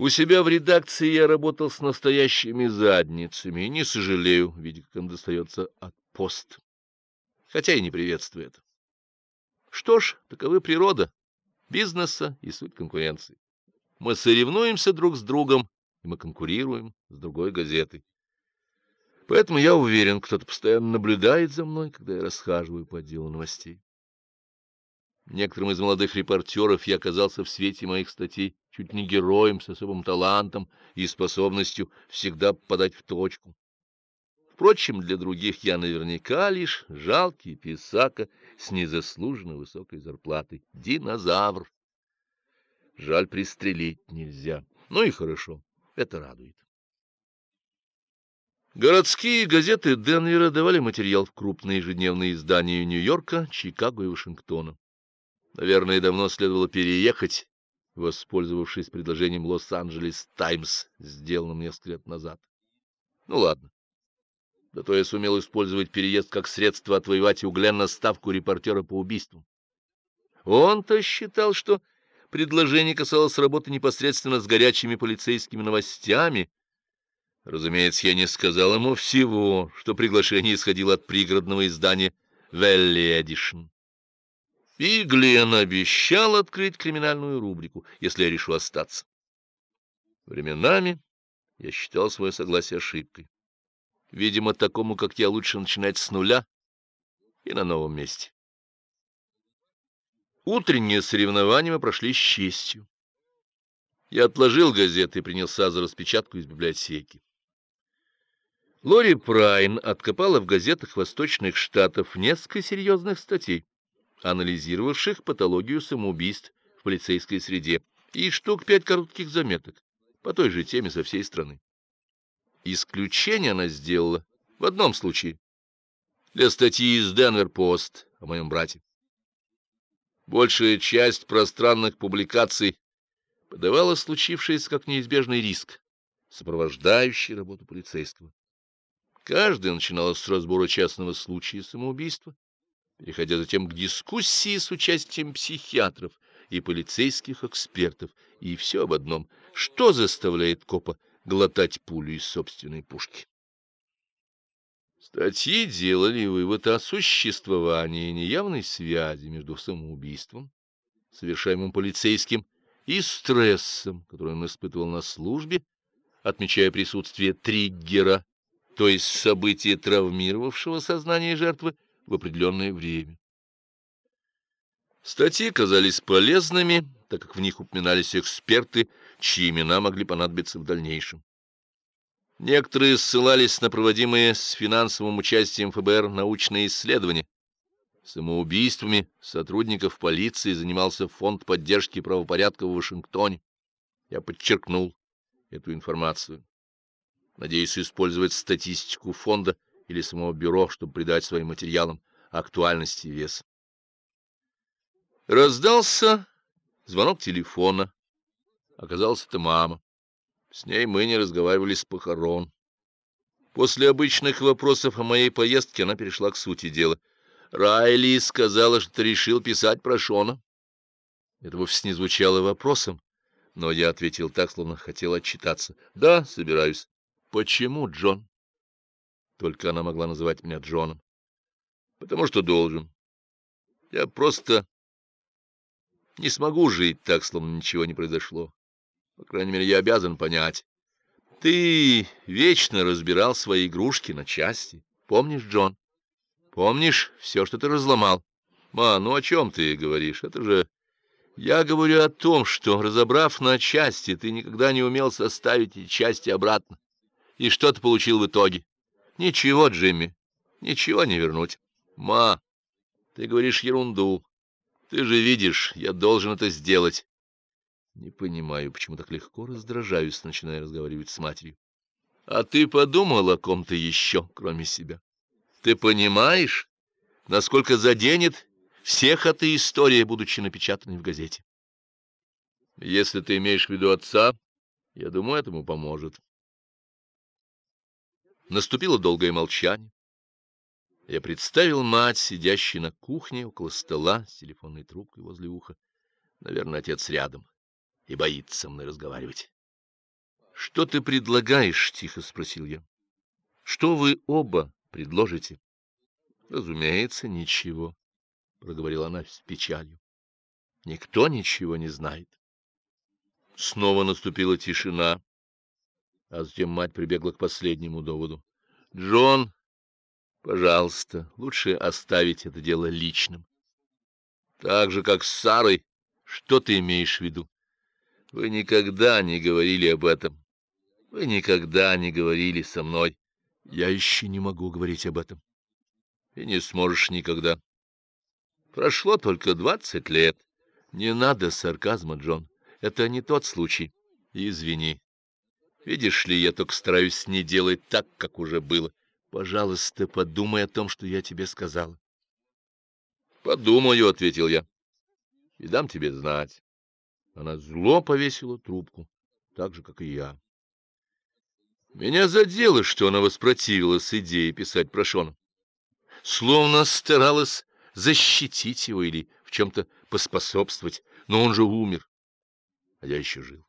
У себя в редакции я работал с настоящими задницами и не сожалею, видя, как им достается от пост. Хотя и не приветствую это. Что ж, таковы природа бизнеса и суть конкуренции. Мы соревнуемся друг с другом, и мы конкурируем с другой газетой. Поэтому я уверен, кто-то постоянно наблюдает за мной, когда я расхаживаю по отделу новостей. Некоторым из молодых репортеров я оказался в свете моих статей чуть не героем с особым талантом и способностью всегда попадать в точку. Впрочем, для других я наверняка лишь жалкий писака с незаслуженно высокой зарплатой. Динозавр. Жаль, пристрелить нельзя. Ну и хорошо, это радует. Городские газеты Денвера давали материал в крупные ежедневные издания Нью-Йорка, Чикаго и Вашингтона. Наверное, давно следовало переехать, воспользовавшись предложением Лос-Анджелес Таймс, сделанным несколько лет назад. Ну ладно. Да то я сумел использовать переезд как средство отвоевать у Гленна ставку репортера по убийствам. Он-то считал, что предложение касалось работы непосредственно с горячими полицейскими новостями. Разумеется, я не сказал ему всего, что приглашение исходило от пригородного издания «Велли Эдишн». И Глен обещал открыть криминальную рубрику, если я решу остаться. Временами я считал свое согласие ошибкой. Видимо, такому, как я, лучше начинать с нуля и на новом месте. Утренние соревнования мы прошли с честью. Я отложил газеты и принялся за распечатку из библиотеки. Лори Прайн откопала в газетах восточных штатов несколько серьезных статей анализировавших патологию самоубийств в полицейской среде, и штук пять коротких заметок по той же теме со всей страны. Исключение она сделала в одном случае для статьи из Денвер-Пост о моем брате. Большая часть пространных публикаций подавала случившееся как неизбежный риск, сопровождающий работу полицейского. Каждая начиналась с разбора частного случая самоубийства, переходя затем к дискуссии с участием психиатров и полицейских экспертов, и все об одном — что заставляет копа глотать пулю из собственной пушки. Статьи делали вывод о существовании неявной связи между самоубийством, совершаемым полицейским, и стрессом, который он испытывал на службе, отмечая присутствие триггера, то есть события травмировавшего сознание жертвы, в определенное время. Статьи казались полезными, так как в них упоминались эксперты, чьи имена могли понадобиться в дальнейшем. Некоторые ссылались на проводимые с финансовым участием ФБР научные исследования. Самоубийствами сотрудников полиции занимался Фонд поддержки правопорядка в Вашингтоне. Я подчеркнул эту информацию. Надеюсь использовать статистику фонда или самого бюро, чтобы придать своим материалам актуальности и вес. Раздался звонок телефона. Оказалось, это мама. С ней мы не разговаривали с похорон. После обычных вопросов о моей поездке она перешла к сути дела. Райли сказала, что ты решил писать про Шона. Это вовсе не звучало вопросом, но я ответил так, словно хотел отчитаться. Да, собираюсь. Почему, Джон? Только она могла называть меня Джоном. Потому что должен. Я просто не смогу жить так, словно ничего не произошло. По крайней мере, я обязан понять. Ты вечно разбирал свои игрушки на части. Помнишь, Джон? Помнишь все, что ты разломал? Ма, ну о чем ты говоришь? Это же... Я говорю о том, что, разобрав на части, ты никогда не умел составить части обратно. И что ты получил в итоге? Ничего, Джимми, ничего не вернуть. Ма, ты говоришь ерунду. Ты же видишь, я должен это сделать. Не понимаю, почему так легко раздражаюсь, начиная разговаривать с матерью. А ты подумал о ком-то еще, кроме себя? Ты понимаешь, насколько заденет всех эта история, будучи напечатанной в газете? Если ты имеешь в виду отца, я думаю, этому поможет. Наступило долгое молчание. Я представил мать, сидящей на кухне около стола с телефонной трубкой возле уха. Наверное, отец рядом и боится со мной разговаривать. Что ты предлагаешь? — тихо спросил я. — Что вы оба предложите? — Разумеется, ничего, — проговорила она с печалью. — Никто ничего не знает. Снова наступила тишина, а затем мать прибегла к последнему доводу. — Джон, пожалуйста, лучше оставить это дело личным. — Так же, как с Сарой. Что ты имеешь в виду? Вы никогда не говорили об этом. Вы никогда не говорили со мной. Я еще не могу говорить об этом. И не сможешь никогда. Прошло только двадцать лет. Не надо сарказма, Джон. Это не тот случай. Извини. Видишь ли, я только стараюсь не делать так, как уже было. Пожалуйста, подумай о том, что я тебе сказала. Подумаю, — ответил я, — и дам тебе знать. Она зло повесила трубку, так же, как и я. Меня задело, что она воспротивилась идее писать про Шона. Словно старалась защитить его или в чем-то поспособствовать, но он же умер, а я еще жил.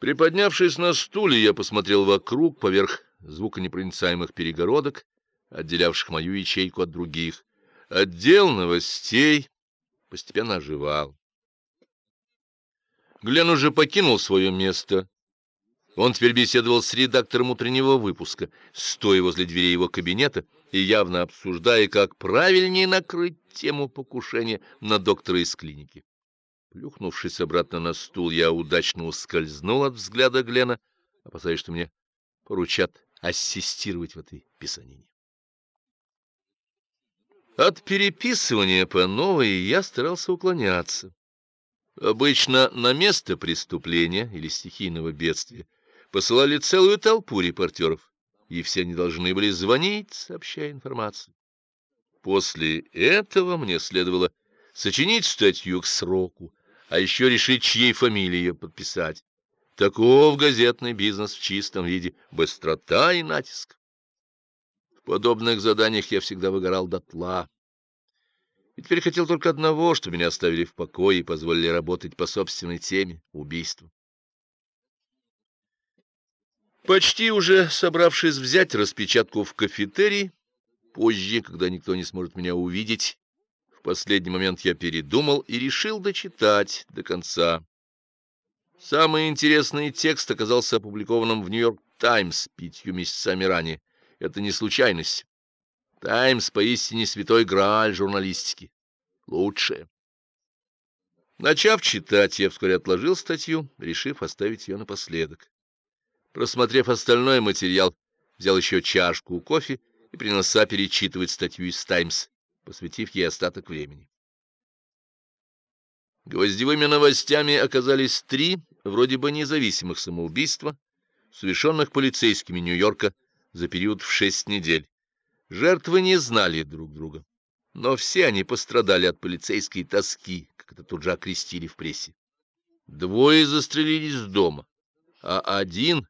Приподнявшись на стуле, я посмотрел вокруг, поверх звуконепроницаемых перегородок, отделявших мою ячейку от других. Отдел новостей постепенно оживал. Глен уже покинул свое место. Он теперь беседовал с редактором утреннего выпуска, стоя возле дверей его кабинета и явно обсуждая, как правильнее накрыть тему покушения на доктора из клиники. Плюхнувшись обратно на стул, я удачно ускользнул от взгляда Глена, опасаясь, что мне поручат ассистировать в этой писанине. От переписывания по новой я старался уклоняться. Обычно на место преступления или стихийного бедствия посылали целую толпу репортеров, и все они должны были звонить, сообщая информацию. После этого мне следовало сочинить статью к сроку, а еще решить, чьей фамилией подписать. Таков газетный бизнес в чистом виде, быстрота и натиск. В подобных заданиях я всегда выгорал дотла. И теперь хотел только одного, что меня оставили в покое и позволили работать по собственной теме — убийству. Почти уже собравшись взять распечатку в кафетерий, позже, когда никто не сможет меня увидеть, в последний момент я передумал и решил дочитать до конца. Самый интересный текст оказался опубликованным в «Нью-Йорк Таймс» пятью месяцами ранее. Это не случайность. «Таймс» поистине святой грааль журналистики. Лучшее. Начав читать, я вскоре отложил статью, решив оставить ее напоследок. Просмотрев остальной материал, взял еще чашку кофе и принялся перечитывать статью из «Таймс», посвятив ей остаток времени. Гвоздевыми новостями оказались три, вроде бы независимых самоубийства, совершенных полицейскими Нью-Йорка за период в шесть недель. Жертвы не знали друг друга, но все они пострадали от полицейской тоски, как это тут же окрестили в прессе. Двое застрелились дома, а один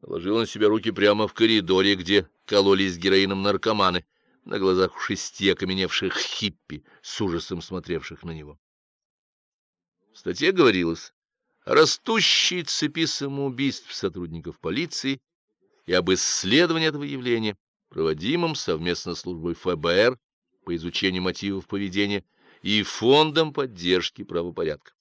наложил на себя руки прямо в коридоре, где кололись героином наркоманы, на глазах у шести окаменевших хиппи, с ужасом смотревших на него. В статье говорилось о растущей цепи самоубийств сотрудников полиции и об исследовании этого явления, проводимом совместно службой ФБР по изучению мотивов поведения и фондом поддержки правопорядка.